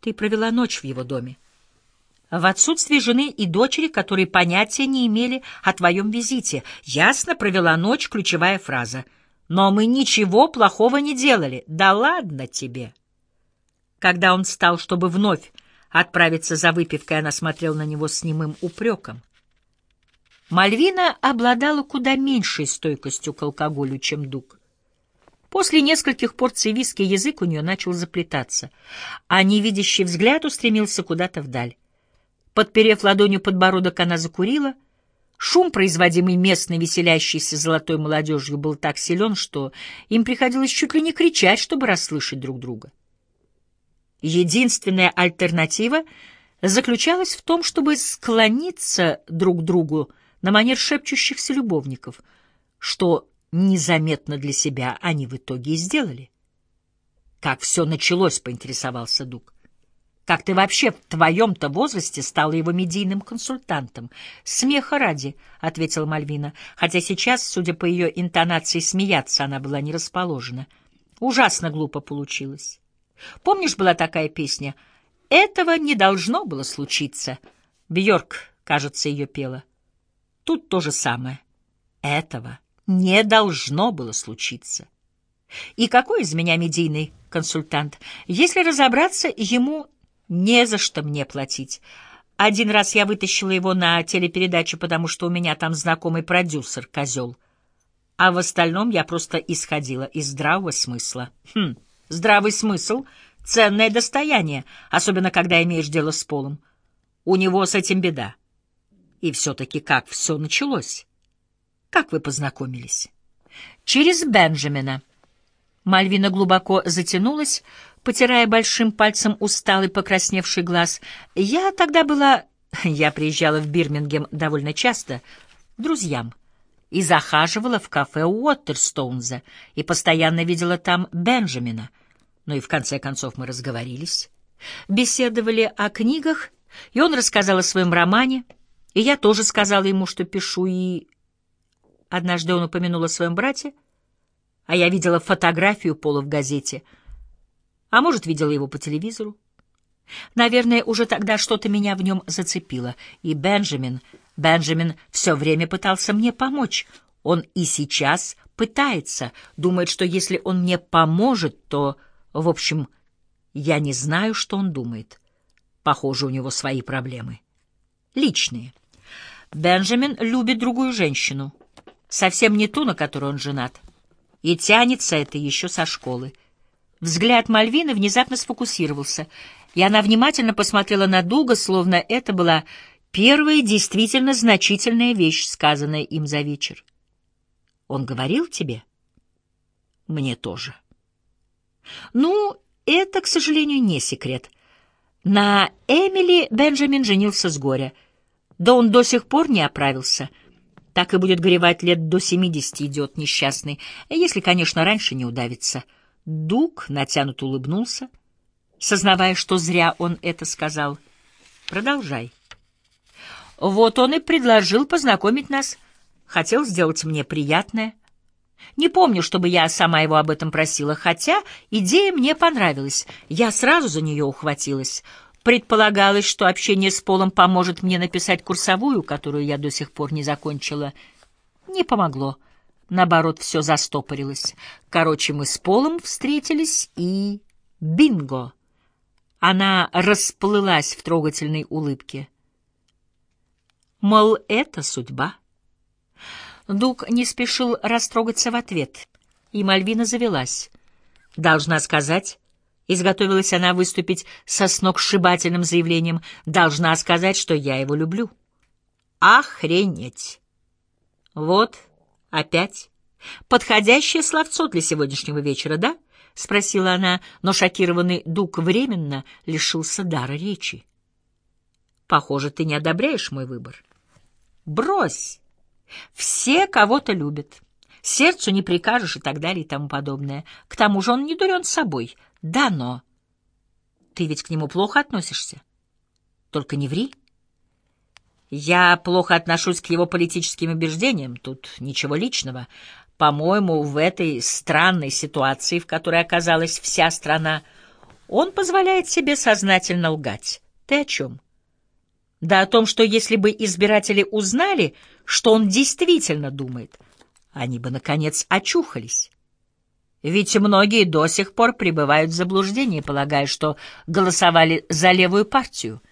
Ты провела ночь в его доме. В отсутствие жены и дочери, которые понятия не имели о твоем визите. Ясно провела ночь, ключевая фраза. Но мы ничего плохого не делали. Да ладно тебе. Когда он встал, чтобы вновь отправиться за выпивкой, она смотрела на него с немым упреком. Мальвина обладала куда меньшей стойкостью к алкоголю, чем Дуг. После нескольких порций виски язык у нее начал заплетаться, а невидящий взгляд устремился куда-то вдаль. Подперев ладонью подбородок, она закурила. Шум, производимый местной веселящейся золотой молодежью, был так силен, что им приходилось чуть ли не кричать, чтобы расслышать друг друга. Единственная альтернатива заключалась в том, чтобы склониться друг к другу на манер шепчущихся любовников, что незаметно для себя они в итоге и сделали. «Как все началось?» — поинтересовался Дуг. «Как ты вообще в твоем-то возрасте стала его медийным консультантом?» «Смеха ради», — ответила Мальвина, хотя сейчас, судя по ее интонации, смеяться она была не расположена. Ужасно глупо получилось. Помнишь, была такая песня «Этого не должно было случиться»? Бьорк, кажется, ее пела. Тут то же самое. Этого не должно было случиться. И какой из меня медийный консультант? Если разобраться, ему не за что мне платить. Один раз я вытащила его на телепередачу, потому что у меня там знакомый продюсер, козел. А в остальном я просто исходила из здравого смысла. Хм, здравый смысл — ценное достояние, особенно когда имеешь дело с полом. У него с этим беда. И все-таки как все началось? Как вы познакомились? Через Бенджамина. Мальвина глубоко затянулась, потирая большим пальцем усталый покрасневший глаз. Я тогда была... Я приезжала в Бирмингем довольно часто, друзьям, и захаживала в кафе Уоттерстоунза, и постоянно видела там Бенджамина. Ну и в конце концов мы разговорились. Беседовали о книгах, и он рассказал о своем романе, и я тоже сказала ему, что пишу, и... Однажды он упомянул о своем брате, а я видела фотографию Пола в газете, а может, видела его по телевизору. Наверное, уже тогда что-то меня в нем зацепило, и Бенджамин, Бенджамин все время пытался мне помочь. Он и сейчас пытается, думает, что если он мне поможет, то, в общем, я не знаю, что он думает. Похоже, у него свои проблемы. Личные. Бенджамин любит другую женщину — совсем не ту, на которую он женат. И тянется это еще со школы. Взгляд Мальвины внезапно сфокусировался, и она внимательно посмотрела на Дуга, словно это была первая действительно значительная вещь, сказанная им за вечер. «Он говорил тебе?» «Мне тоже». «Ну, это, к сожалению, не секрет. На Эмили Бенджамин женился с горя. Да он до сих пор не оправился». Так и будет горевать лет до семидесяти идет несчастный, если, конечно, раньше не удавится. Дуг натянут улыбнулся, сознавая, что зря он это сказал. Продолжай. Вот он и предложил познакомить нас. Хотел сделать мне приятное. Не помню, чтобы я сама его об этом просила, хотя идея мне понравилась. Я сразу за нее ухватилась — Предполагалось, что общение с Полом поможет мне написать курсовую, которую я до сих пор не закончила. Не помогло. Наоборот, все застопорилось. Короче, мы с Полом встретились, и... Бинго! Она расплылась в трогательной улыбке. Мол, это судьба. Дуг не спешил растрогаться в ответ, и Мальвина завелась. Должна сказать, Изготовилась она выступить со сногсшибательным заявлением «Должна сказать, что я его люблю». Охренеть! Вот, опять. Подходящее словцо для сегодняшнего вечера, да? — спросила она, но шокированный Дук временно лишился дара речи. «Похоже, ты не одобряешь мой выбор». «Брось! Все кого-то любят. Сердцу не прикажешь и так далее и тому подобное. К тому же он не дурен собой. Да, но... Ты ведь к нему плохо относишься? Только не ври. Я плохо отношусь к его политическим убеждениям. Тут ничего личного. По-моему, в этой странной ситуации, в которой оказалась вся страна, Он позволяет себе сознательно лгать. Ты о чем? Да о том, что если бы избиратели узнали, что он действительно думает, они бы, наконец, очухались. Ведь многие до сих пор пребывают в заблуждении, полагая, что голосовали за левую партию,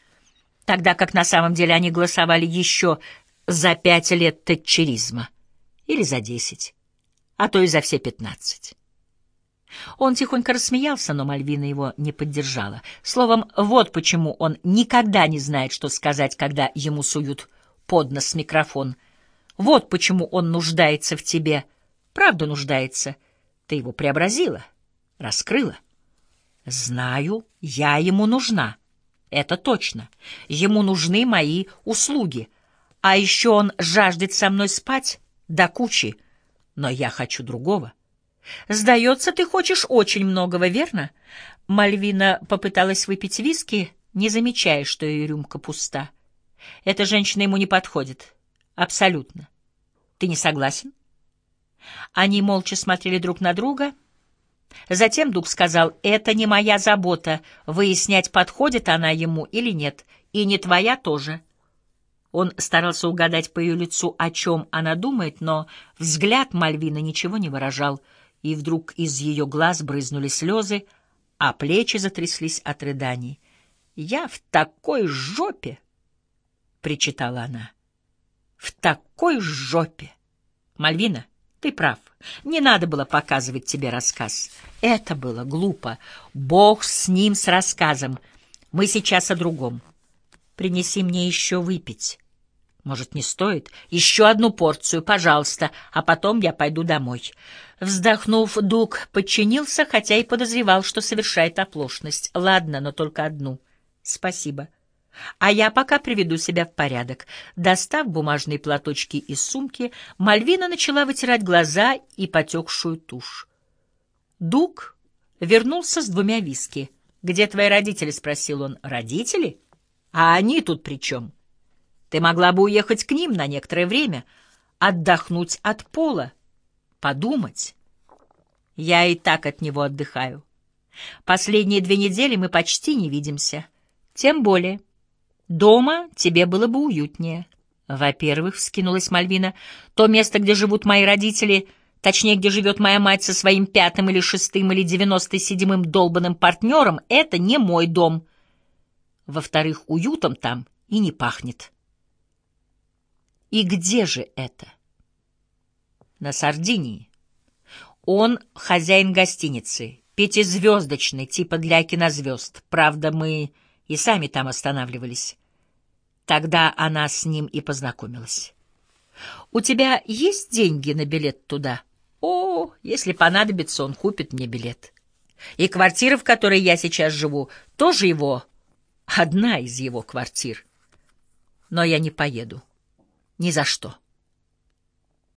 тогда как на самом деле они голосовали еще за пять лет тетчеризма или за десять, а то и за все пятнадцать. Он тихонько рассмеялся, но Мальвина его не поддержала. Словом, вот почему он никогда не знает, что сказать, когда ему суют под нос микрофон. Вот почему он нуждается в тебе. Правда нуждается. Ты его преобразила, раскрыла. Знаю, я ему нужна. Это точно. Ему нужны мои услуги. А еще он жаждет со мной спать до кучи. Но я хочу другого. «Сдается, ты хочешь очень многого, верно?» Мальвина попыталась выпить виски, не замечая, что ее рюмка пуста. «Эта женщина ему не подходит. Абсолютно. Ты не согласен?» Они молча смотрели друг на друга. Затем Дуг сказал, «Это не моя забота, выяснять, подходит она ему или нет, и не твоя тоже». Он старался угадать по ее лицу, о чем она думает, но взгляд Мальвины ничего не выражал — и вдруг из ее глаз брызнули слезы, а плечи затряслись от рыданий. «Я в такой жопе!» — причитала она. «В такой жопе!» «Мальвина, ты прав. Не надо было показывать тебе рассказ. Это было глупо. Бог с ним, с рассказом. Мы сейчас о другом. Принеси мне еще выпить». Может, не стоит? Еще одну порцию, пожалуйста, а потом я пойду домой. Вздохнув, Дуг подчинился, хотя и подозревал, что совершает оплошность. Ладно, но только одну. Спасибо. А я пока приведу себя в порядок. Достав бумажные платочки из сумки, Мальвина начала вытирать глаза и потекшую тушь. Дуг вернулся с двумя виски. «Где твои родители?» — спросил он. «Родители? А они тут при чем?» Ты могла бы уехать к ним на некоторое время, отдохнуть от пола, подумать. Я и так от него отдыхаю. Последние две недели мы почти не видимся. Тем более, дома тебе было бы уютнее. Во-первых, — вскинулась Мальвина, — то место, где живут мои родители, точнее, где живет моя мать со своим пятым или шестым или девяносто седьмым долбанным партнером, это не мой дом. Во-вторых, уютом там и не пахнет. И где же это? На Сардинии. Он хозяин гостиницы, пятизвездочный, типа для кинозвезд. Правда, мы и сами там останавливались. Тогда она с ним и познакомилась. «У тебя есть деньги на билет туда?» «О, если понадобится, он купит мне билет. И квартира, в которой я сейчас живу, тоже его, одна из его квартир. Но я не поеду. Ни за что.